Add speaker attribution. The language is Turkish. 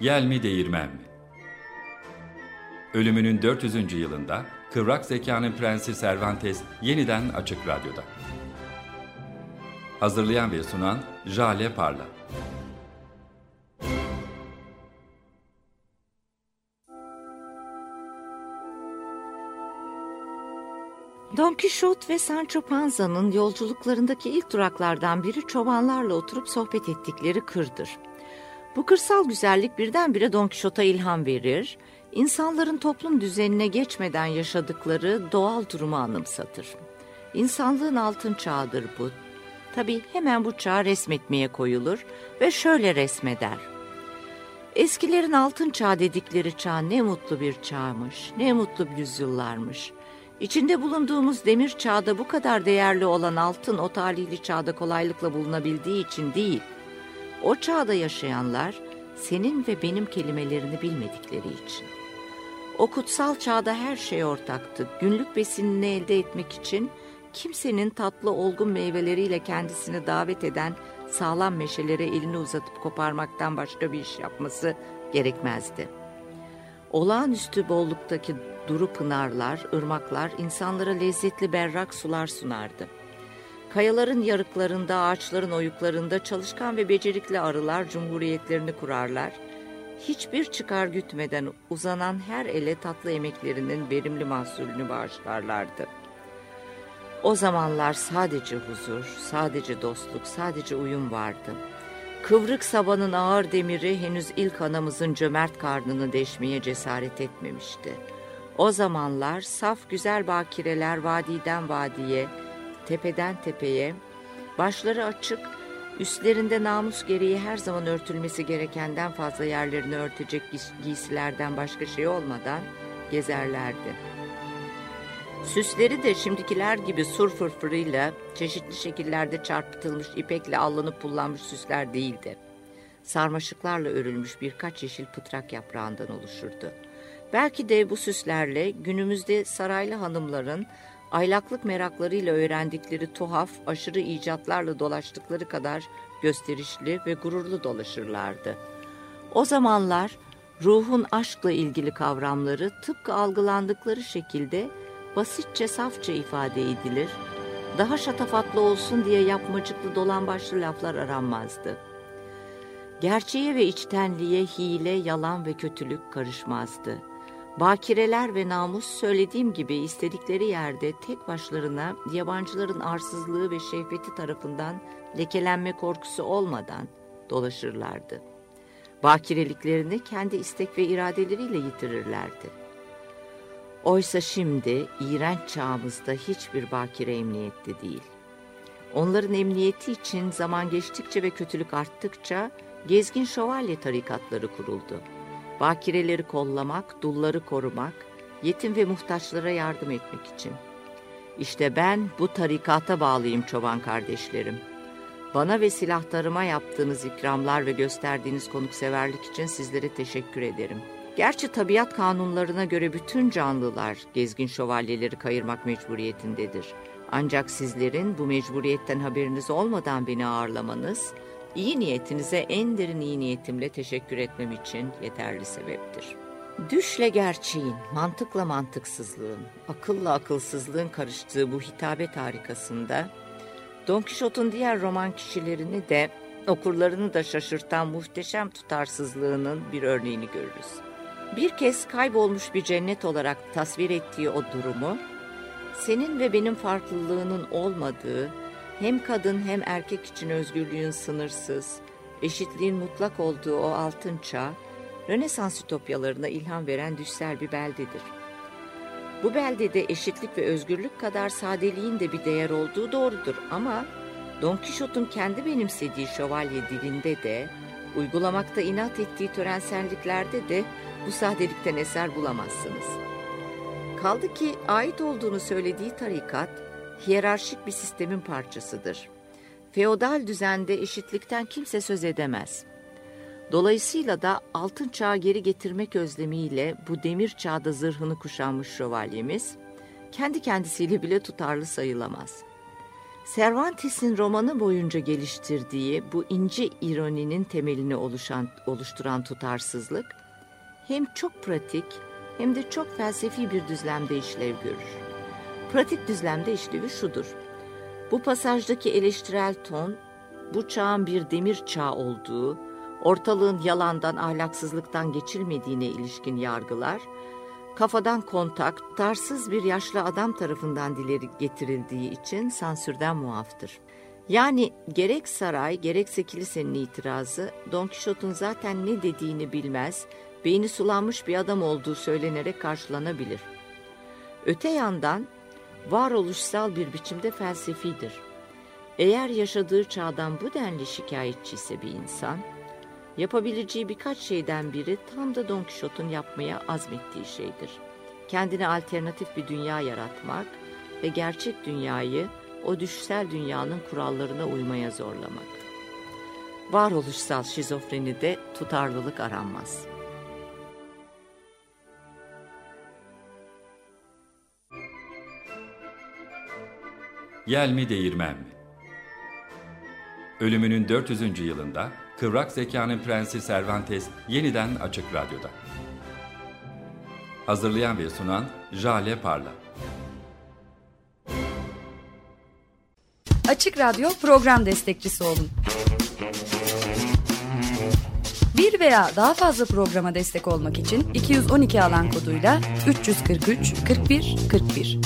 Speaker 1: Yel mi değirmen mi? Ölümünün 400. yılında Kıvrak Zekanın Prensi Cervantes yeniden Açık Radyo'da. Hazırlayan ve sunan Jale Parla.
Speaker 2: Don Quixote ve Sancho Panza'nın yolculuklarındaki ilk duraklardan biri çobanlarla oturup sohbet ettikleri kırdır. Bu kırsal güzellik birdenbire Don Quixote'a ilham verir, insanların toplum düzenine geçmeden yaşadıkları doğal durumu anımsatır. İnsanlığın altın çağıdır bu. Tabi hemen bu çağı resmetmeye koyulur ve şöyle resmeder. Eskilerin altın çağ dedikleri çağ ne mutlu bir çağmış, ne mutlu yüzyıllarmış.'' İçinde bulunduğumuz demir çağda bu kadar değerli olan altın o talihli çağda kolaylıkla bulunabildiği için değil, o çağda yaşayanlar senin ve benim kelimelerini bilmedikleri için. O kutsal çağda her şey ortaktı. Günlük besinini elde etmek için kimsenin tatlı olgun meyveleriyle kendisini davet eden sağlam meşelere elini uzatıp koparmaktan başka bir iş yapması gerekmezdi. Olağanüstü bolluktaki duru pınarlar, ırmaklar insanlara lezzetli berrak sular sunardı. Kayaların yarıklarında, ağaçların oyuklarında çalışkan ve becerikli arılar cumhuriyetlerini kurarlar. Hiçbir çıkar gütmeden uzanan her ele tatlı emeklerinin verimli mahsulünü bağışlarlardı. O zamanlar sadece huzur, sadece dostluk, sadece uyum vardı. Kıvrık sabanın ağır demiri henüz ilk anamızın cömert karnını deşmeye cesaret etmemişti. O zamanlar saf güzel bakireler vadiden vadiye, tepeden tepeye, başları açık, üstlerinde namus gereği her zaman örtülmesi gerekenden fazla yerlerini örtecek giysilerden başka şey olmadan gezerlerdi. Süsleri de şimdikiler gibi sur fırfırıyla çeşitli şekillerde çarpıtılmış ipekle allanıp pullanmış süsler değildi. Sarmaşıklarla örülmüş birkaç yeşil pıtrak yaprağından oluşurdu. Belki de bu süslerle günümüzde saraylı hanımların aylaklık meraklarıyla öğrendikleri tuhaf, aşırı icatlarla dolaştıkları kadar gösterişli ve gururlu dolaşırlardı. O zamanlar ruhun aşkla ilgili kavramları tıpkı algılandıkları şekilde basitçe safça ifade edilir, daha şatafatlı olsun diye yapmacıklı dolambaçlı laflar aranmazdı. Gerçeğe ve içtenliğe hile, yalan ve kötülük karışmazdı. Bakireler ve namus söylediğim gibi istedikleri yerde tek başlarına yabancıların arsızlığı ve şehveti tarafından lekelenme korkusu olmadan dolaşırlardı. Bakireliklerini kendi istek ve iradeleriyle yitirirlerdi. Oysa şimdi iğrenç çağımızda hiçbir bakire emniyette değil. Onların emniyeti için zaman geçtikçe ve kötülük arttıkça gezgin şövalye tarikatları kuruldu. Bakireleri kollamak, dulları korumak, yetim ve muhtaçlara yardım etmek için. İşte ben bu tarikata bağlıyım çoban kardeşlerim. Bana ve silahlarıma yaptığınız ikramlar ve gösterdiğiniz konukseverlik için sizlere teşekkür ederim.'' Gerçi tabiat kanunlarına göre bütün canlılar gezgin şövalyeleri kayırmak mecburiyetindedir. Ancak sizlerin bu mecburiyetten haberiniz olmadan beni ağırlamanız, iyi niyetinize en derin iyi niyetimle teşekkür etmem için yeterli sebeptir. Düşle gerçeğin, mantıkla mantıksızlığın, akılla akılsızlığın karıştığı bu hitabet harikasında, Don Quixote'un diğer roman kişilerini de okurlarını da şaşırtan muhteşem tutarsızlığının bir örneğini görürüz bir kez kaybolmuş bir cennet olarak tasvir ettiği o durumu, senin ve benim farklılığının olmadığı, hem kadın hem erkek için özgürlüğün sınırsız, eşitliğin mutlak olduğu o altın çağ, Rönesans ütopyalarına ilham veren düşsel bir beldedir. Bu beldede eşitlik ve özgürlük kadar sadeliğin de bir değer olduğu doğrudur ama Don Quixote'un kendi benimsediği şövalye dilinde de, uygulamakta inat ettiği törenselliklerde de bu sadelikten eser bulamazsınız. Kaldı ki ait olduğunu söylediği tarikat, hiyerarşik bir sistemin parçasıdır. Feodal düzende eşitlikten kimse söz edemez. Dolayısıyla da altın çağı geri getirmek özlemiyle bu demir çağda zırhını kuşanmış şövalyemiz, kendi kendisiyle bile tutarlı sayılamaz. Cervantes'in romanı boyunca geliştirdiği bu ince ironinin temelini oluşan, oluşturan tutarsızlık hem çok pratik hem de çok felsefi bir düzlemde işlev görür. Pratik düzlemde işlevi şudur. Bu pasajdaki eleştirel ton, bu çağın bir demir çağ olduğu, ortalığın yalandan, ahlaksızlıktan geçilmediğine ilişkin yargılar, kafadan kontak, tarsız bir yaşlı adam tarafından dileri getirildiği için sansürden muaftır. Yani gerek saray gerekse kilisenin itirazı Don Quixote'un zaten ne dediğini bilmez, beyni sulanmış bir adam olduğu söylenerek karşılanabilir. Öte yandan varoluşsal bir biçimde felsefidir. Eğer yaşadığı çağdan bu denli şikayetçi ise bir insan, yapabileceği birkaç şeyden biri tam da Don Quixote'un yapmaya azmettiği şeydir. Kendine alternatif bir dünya yaratmak ve gerçek dünyayı o düşsel dünyanın kurallarına uymaya zorlamak. Varoluşsal şizofrenide tutarlılık aranmaz.''
Speaker 1: Yel mi değirmen mi? Ölümünün 400. yılında Kıvrak Zekanın Prensi Cervantes yeniden Açık Radyo'da. Hazırlayan ve sunan Jale Parla.
Speaker 3: Açık Radyo program destekçisi olun. Bir veya daha fazla programa destek olmak için 212 alan koduyla 343 41 41